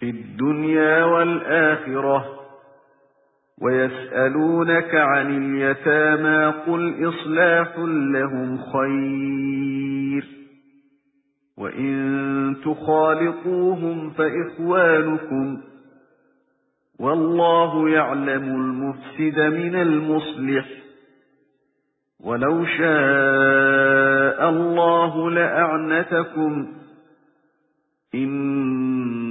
في الدنيا والآخرة ويسألونك عن اليتامى قل إصلاح لهم خير وإن تخالقوهم فإخوانكم والله يعلم المفسد من المصلح ولو شاء الله لأعنتكم إن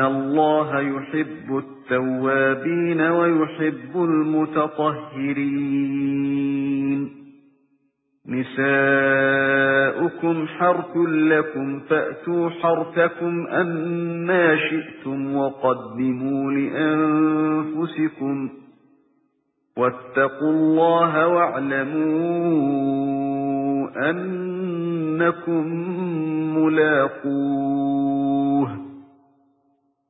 الله يحب التوابين ويحب المتطهرين نساؤكم حرث لكم فأتوا حرثكم أما شئتم وقدموا لأنفسكم واتقوا الله واعلموا أنكم ملاقوه